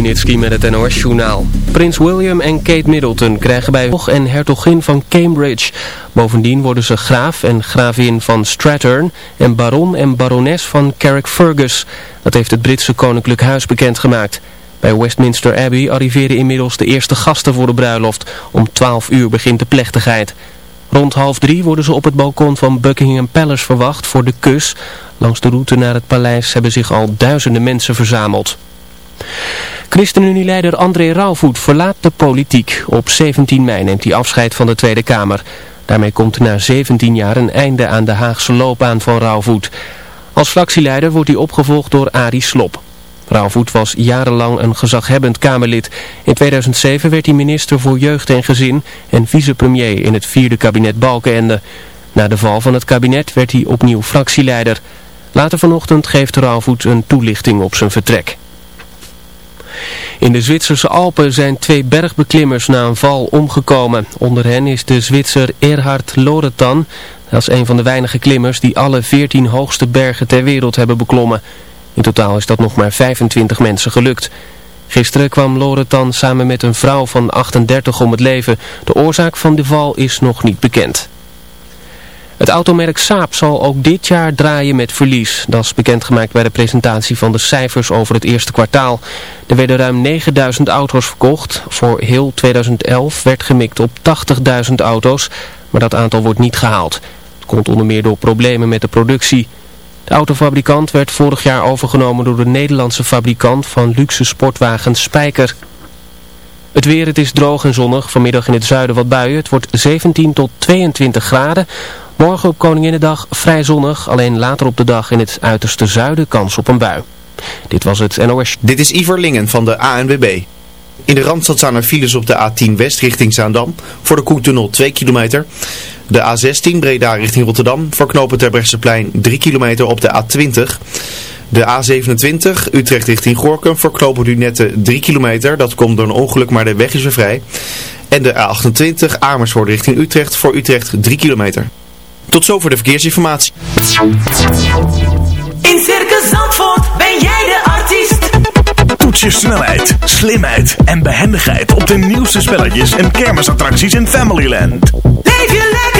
Met het NOS-journaal. Prins William en Kate Middleton krijgen bij Hoog en hertogin van Cambridge. Bovendien worden ze graaf en gravin van Strathern en baron en barones van Carrickfergus. Dat heeft het Britse Koninklijk Huis bekendgemaakt. Bij Westminster Abbey arriveren inmiddels de eerste gasten voor de bruiloft. Om 12 uur begint de plechtigheid. Rond half drie worden ze op het balkon van Buckingham Palace verwacht voor de kus. Langs de route naar het paleis hebben zich al duizenden mensen verzameld. ChristenUnie-leider André Rauwvoet verlaat de politiek. Op 17 mei neemt hij afscheid van de Tweede Kamer. Daarmee komt na 17 jaar een einde aan de Haagse loopbaan van Rauwvoet. Als fractieleider wordt hij opgevolgd door Arie Slop. Rauwvoet was jarenlang een gezaghebbend Kamerlid. In 2007 werd hij minister voor Jeugd en Gezin en vicepremier in het vierde kabinet Balkenende. Na de val van het kabinet werd hij opnieuw fractieleider. Later vanochtend geeft Rauwvoet een toelichting op zijn vertrek. In de Zwitserse Alpen zijn twee bergbeklimmers na een val omgekomen. Onder hen is de Zwitser Erhard Loretan. Dat is een van de weinige klimmers die alle 14 hoogste bergen ter wereld hebben beklommen. In totaal is dat nog maar 25 mensen gelukt. Gisteren kwam Loretan samen met een vrouw van 38 om het leven. De oorzaak van de val is nog niet bekend. Het automerk Saab zal ook dit jaar draaien met verlies. Dat is bekendgemaakt bij de presentatie van de cijfers over het eerste kwartaal. Er werden ruim 9000 auto's verkocht. Voor heel 2011 werd gemikt op 80.000 auto's, maar dat aantal wordt niet gehaald. Het komt onder meer door problemen met de productie. De autofabrikant werd vorig jaar overgenomen door de Nederlandse fabrikant van luxe sportwagens Spijker. Het weer, het is droog en zonnig. Vanmiddag in het zuiden wat buien. Het wordt 17 tot 22 graden. Morgen op Koninginnedag vrij zonnig. Alleen later op de dag in het uiterste zuiden kans op een bui. Dit was het NOS. Dit is Iver Lingen van de ANWB. In de Randstad staan er files op de A10 West richting Zaandam. Voor de Koentunnel 2 kilometer. De A16 Breda richting Rotterdam. Voor knopen Terbrechtseplein 3 kilometer op de A20. De A27 Utrecht richting Gorkum. Voor knopen Lunette 3 kilometer. Dat komt door een ongeluk, maar de weg is weer vrij. En de A28 Amersfoort richting Utrecht. Voor Utrecht 3 kilometer. Tot zover de verkeersinformatie. In Circus Zandvoort ben jij de artiest. Toets je snelheid, slimheid en behendigheid op de nieuwste spelletjes en kermisattracties in Familyland. Leef je lekker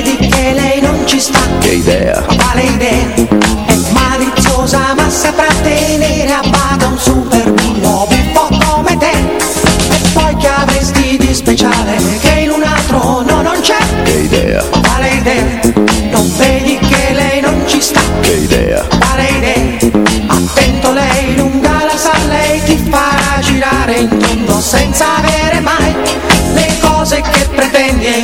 Ci sta? che idea, Quale idea? È maliziosa ma saprà tenere a bada un super un po' come te. E poi che avresti di speciale che in un altro no non c'è? che idea, Quale idea? Non vedi che lei non ci sta? che idea, Quale idea? Attento lei lunga la sa lei ti farà girare in tondo senza avere mai le cose che pretendi e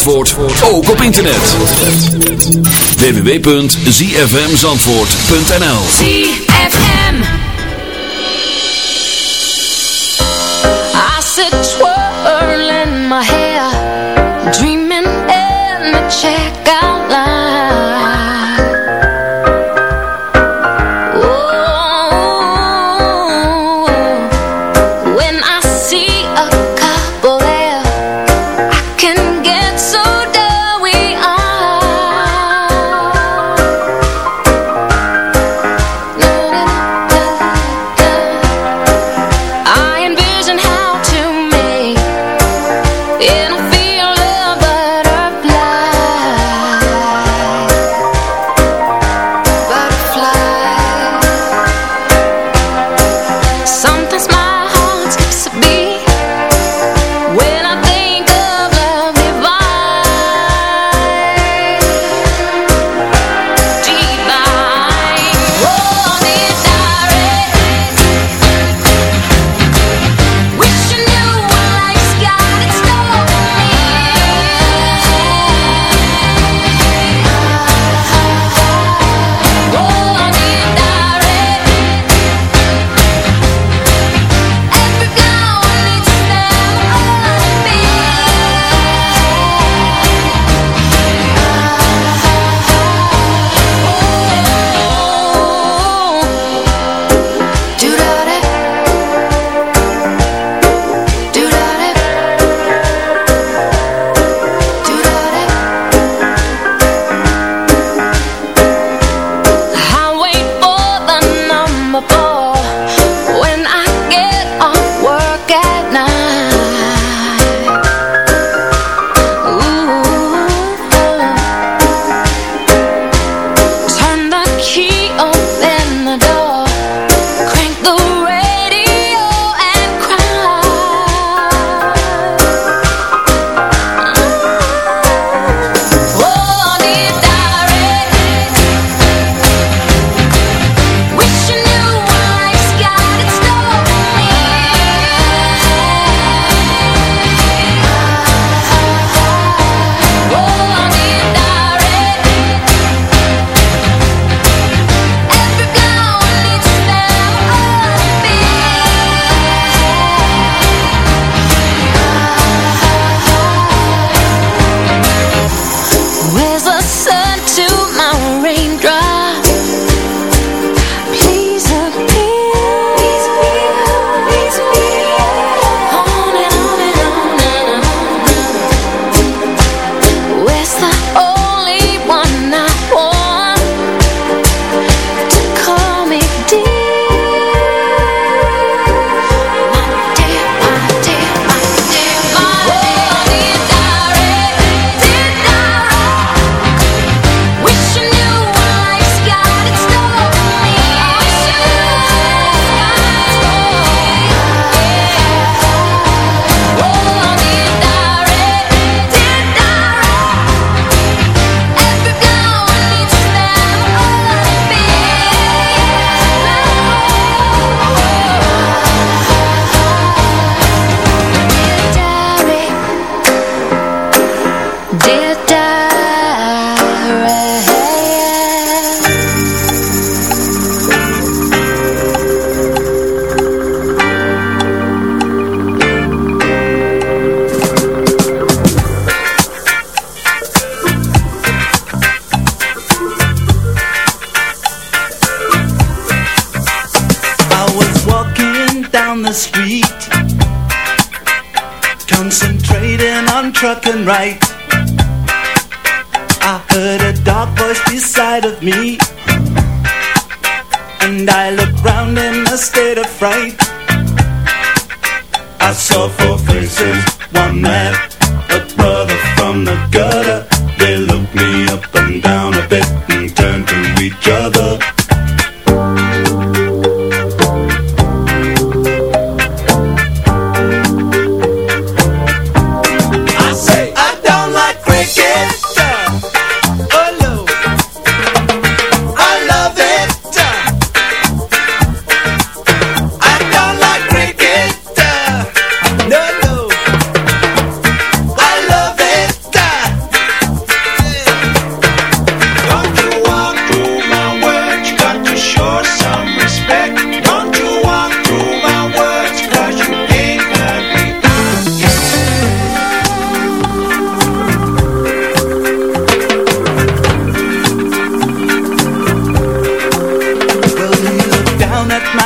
Zandvoort ook op internet. www.zfmzandvoort.nl ZFM I sit twirling my hair Dreaming in the check.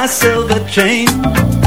My silver chain.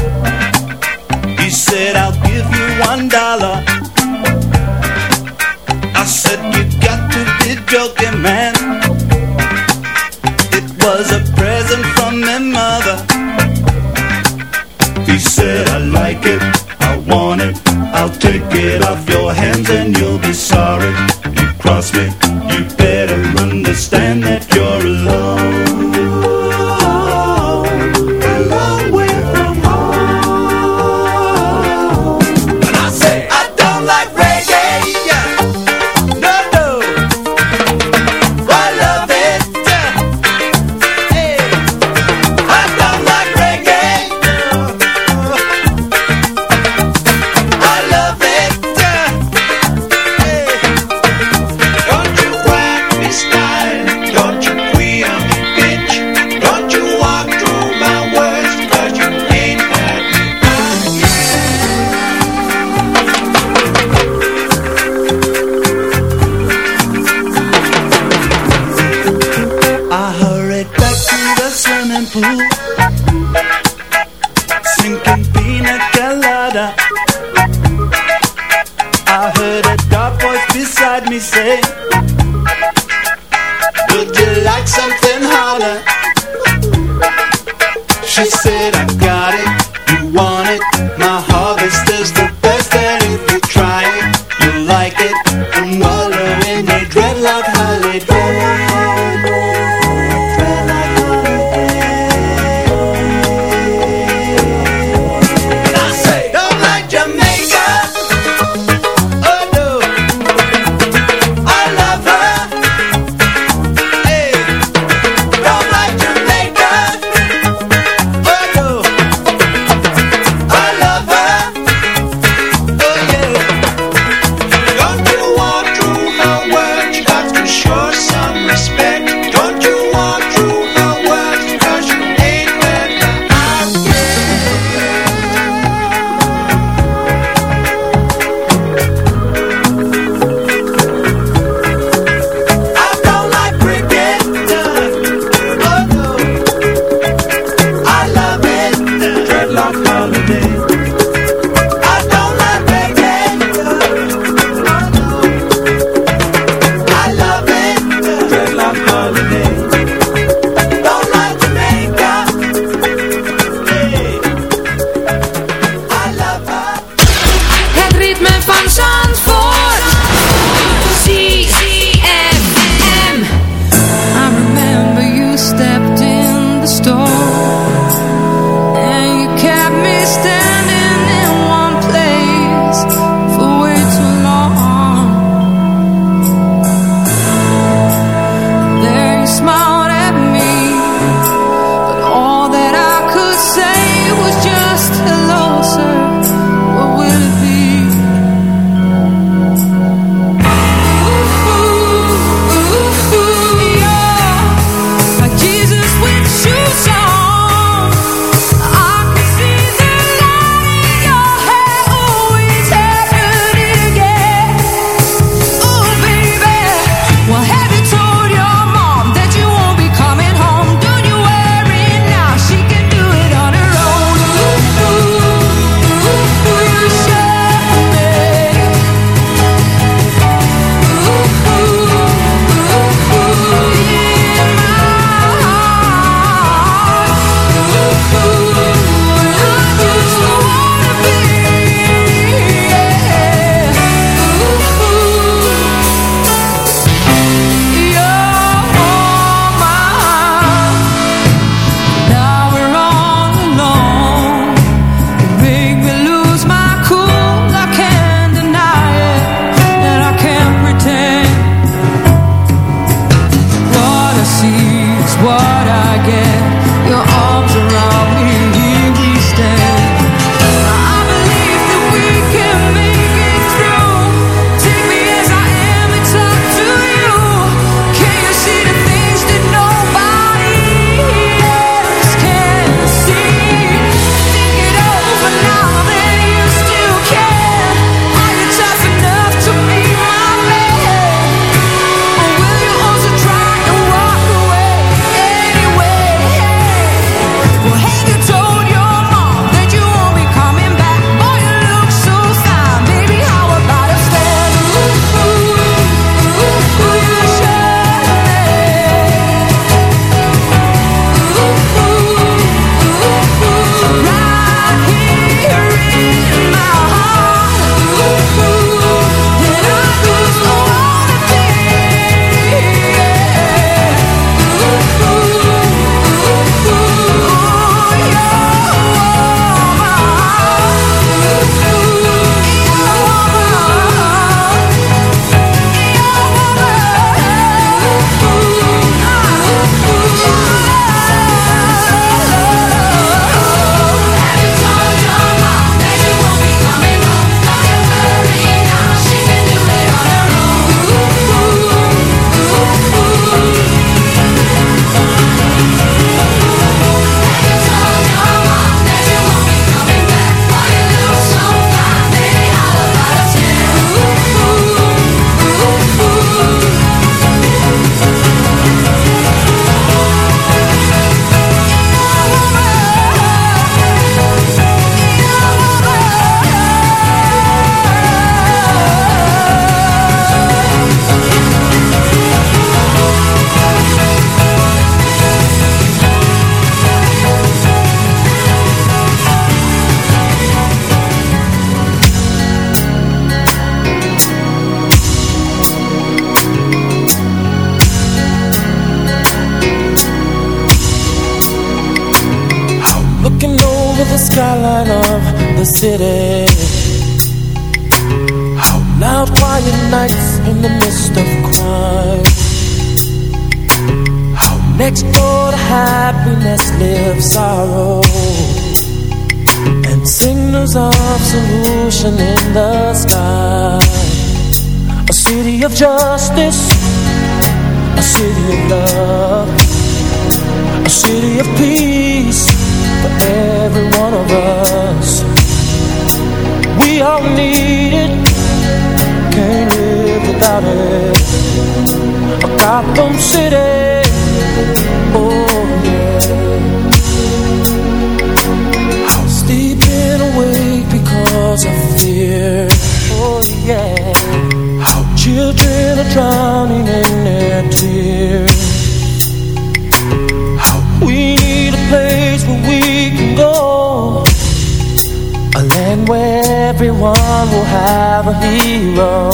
have a hero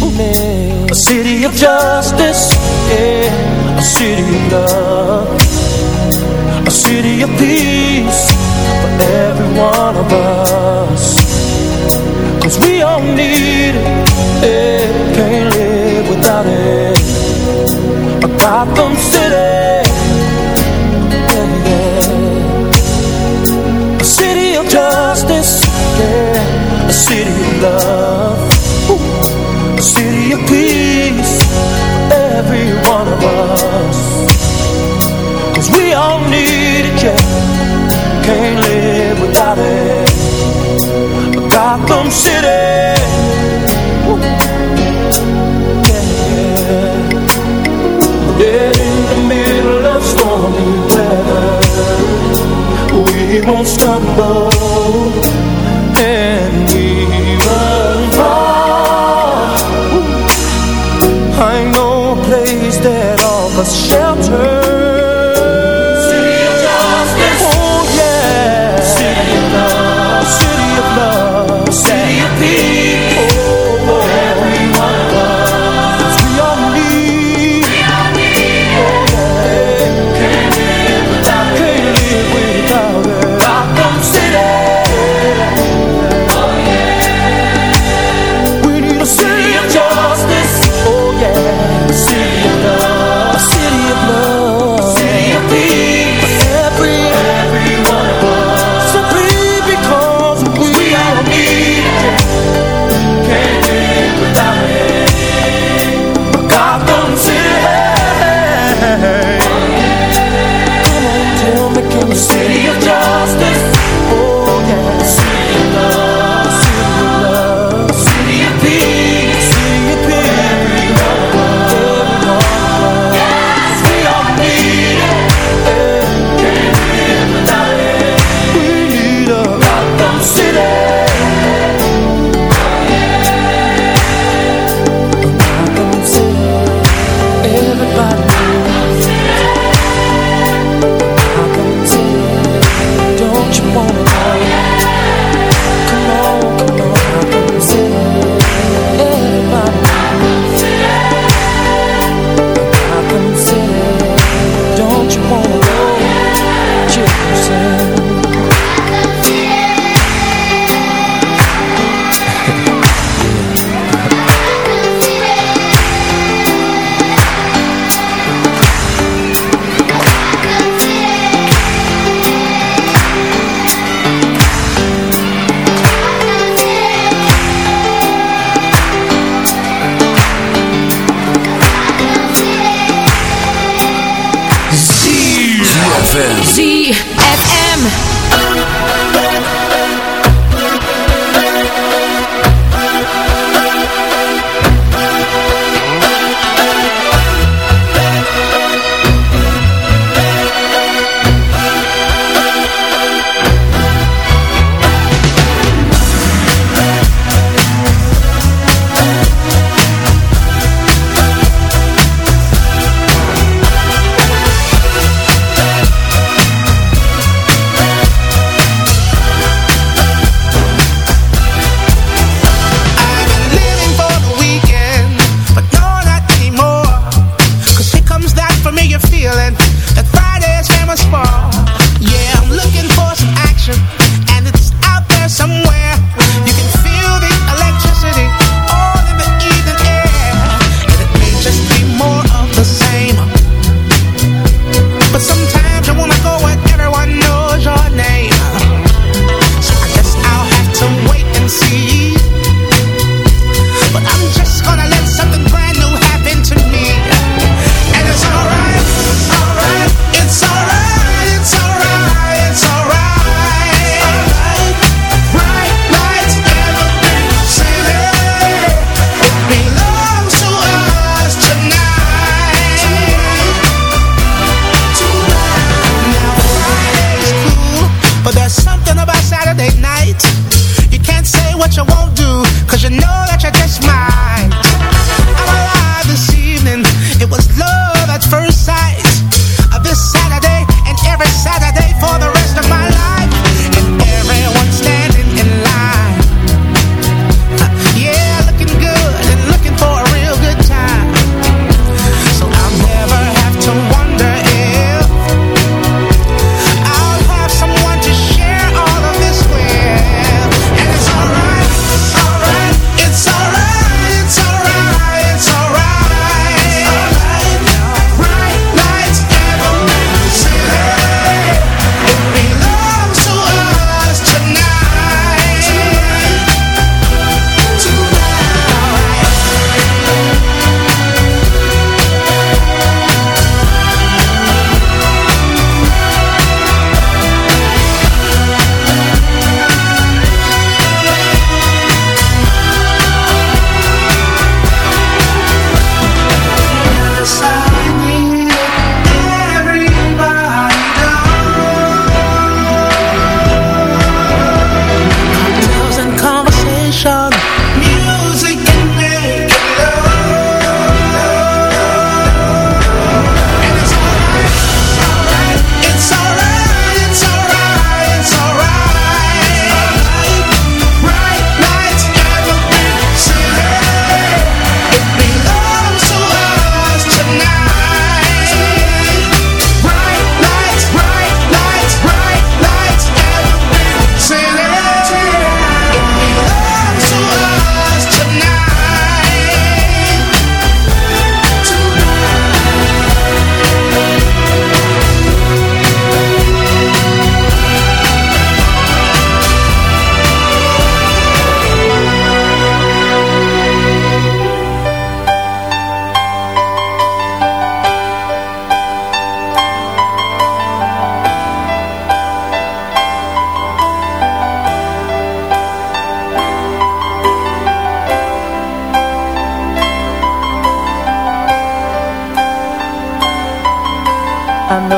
in me. A city of justice, yeah. A city of love. A city of peace for every one of us. Cause we all need it. Can't live without it. A Gotham City. A city of justice. A city love. A city of peace Every one of we all need it, Can't live without it. Gotham City. Yeah in the middle of stormy weather We won't stumble shelter.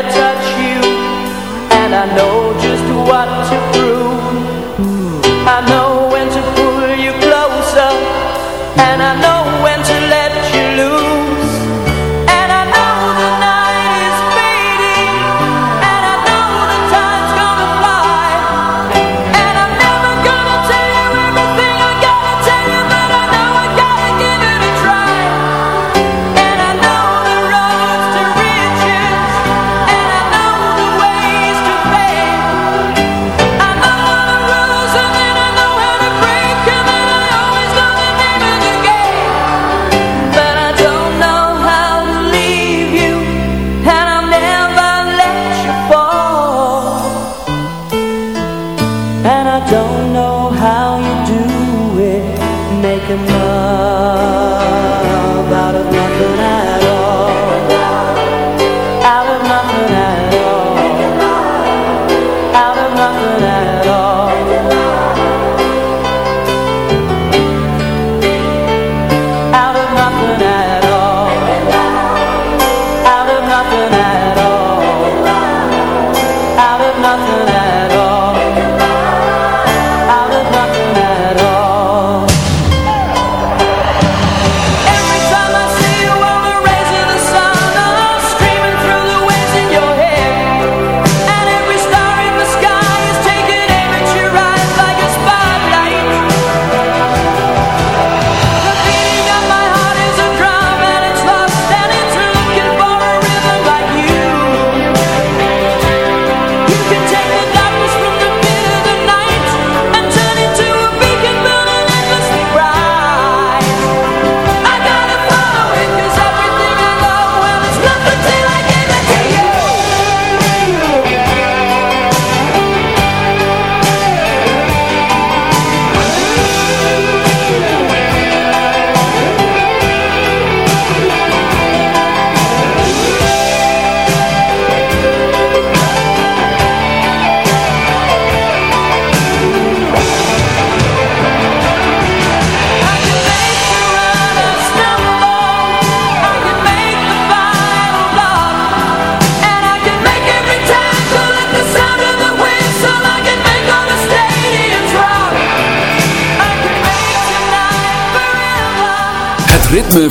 touch you. And I know just what to prove. I know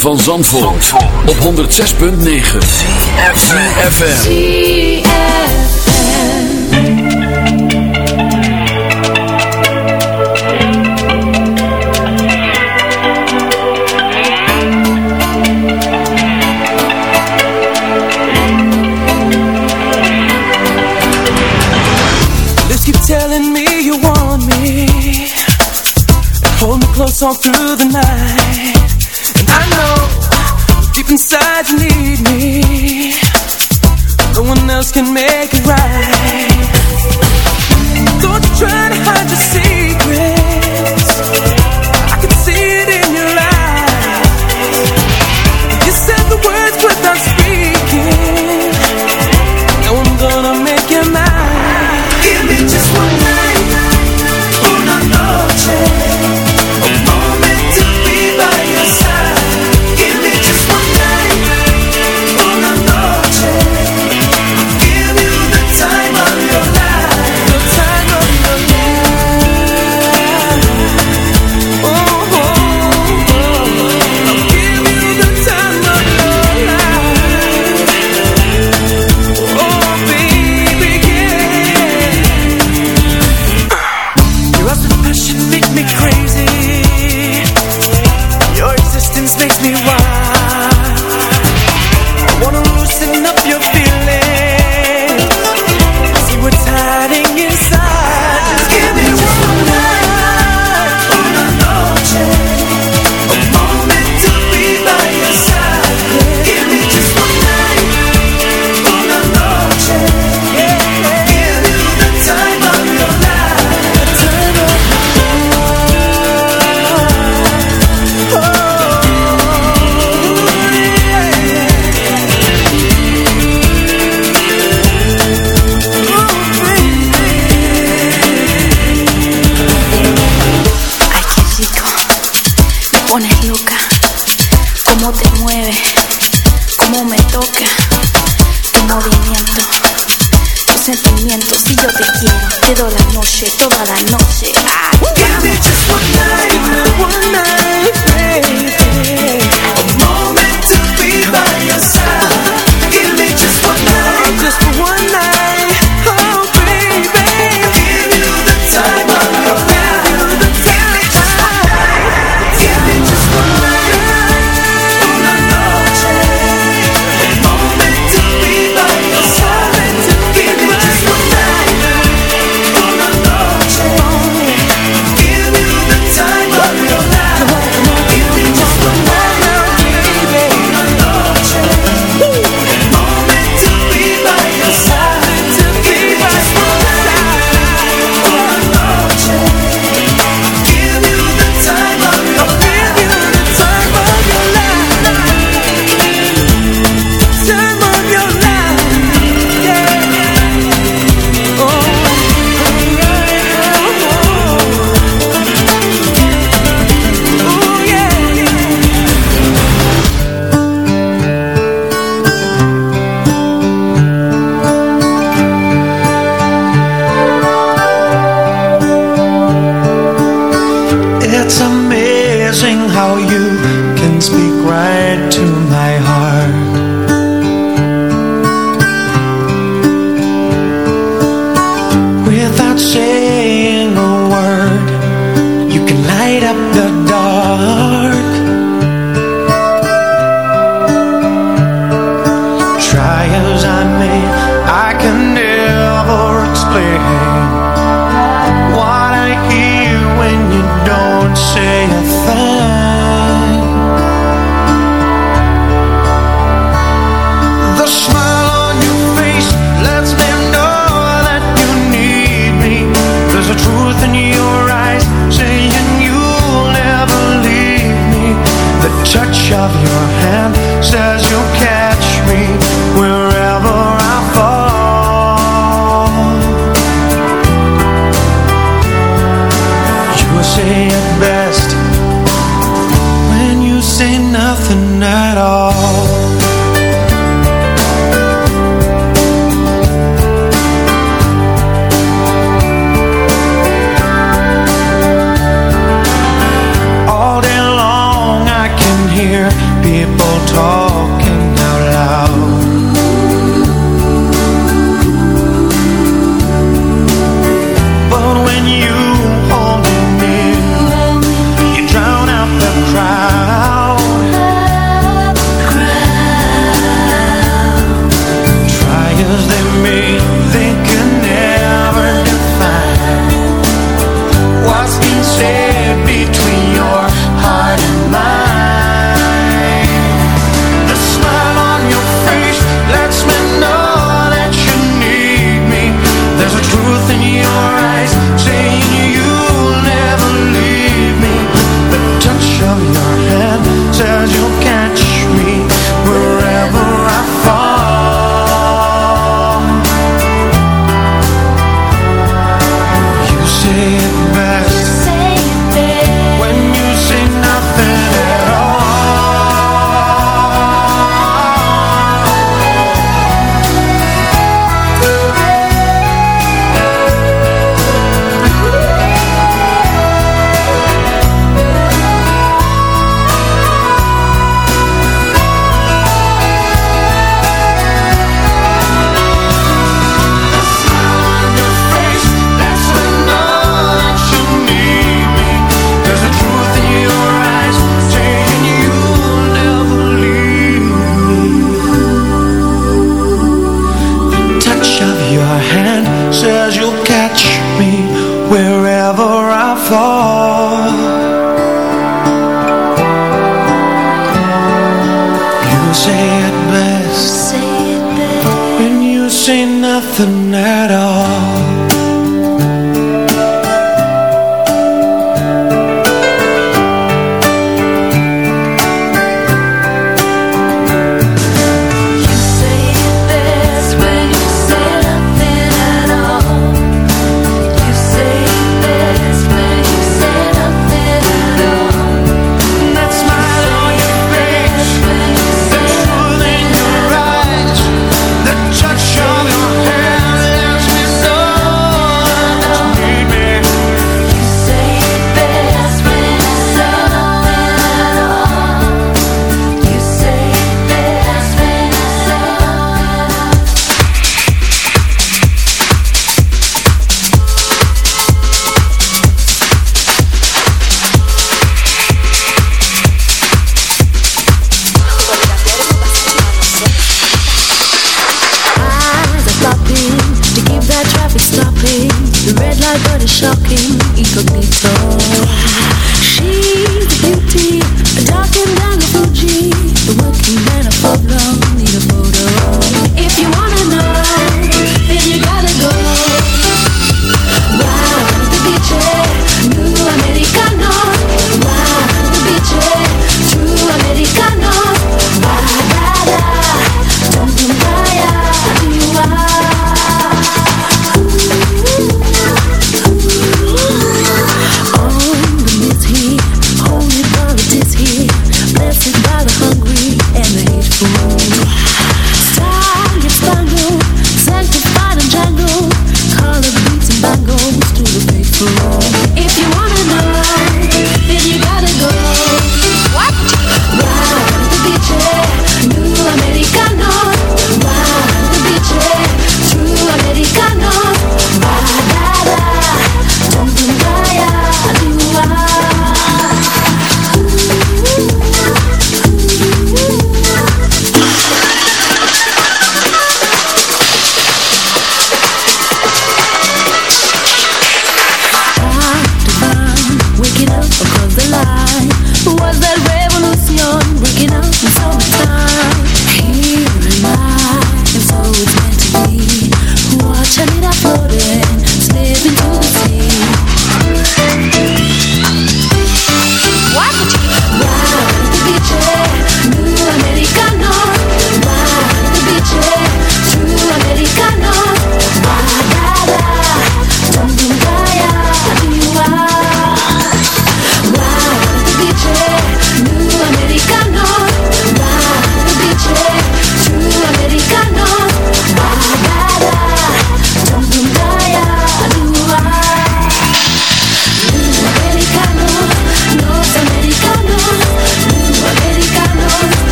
van Zandvoort, op 106.9 CFFM Let's keep telling me you want me. And hold me close all through can make it right. Don't try to hide your secret.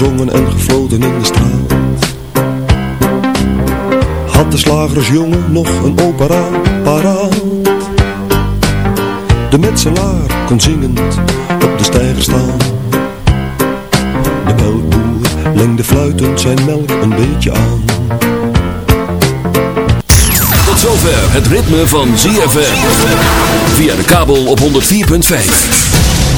gezongen en gefloten in de straat. Had de slagersjongen nog een opera paraat. De metselaar kon zingend op de steiger staan. De melkboer lengde fluitend zijn melk een beetje aan. Tot zover het ritme van ZFM. Via de kabel op 104.5.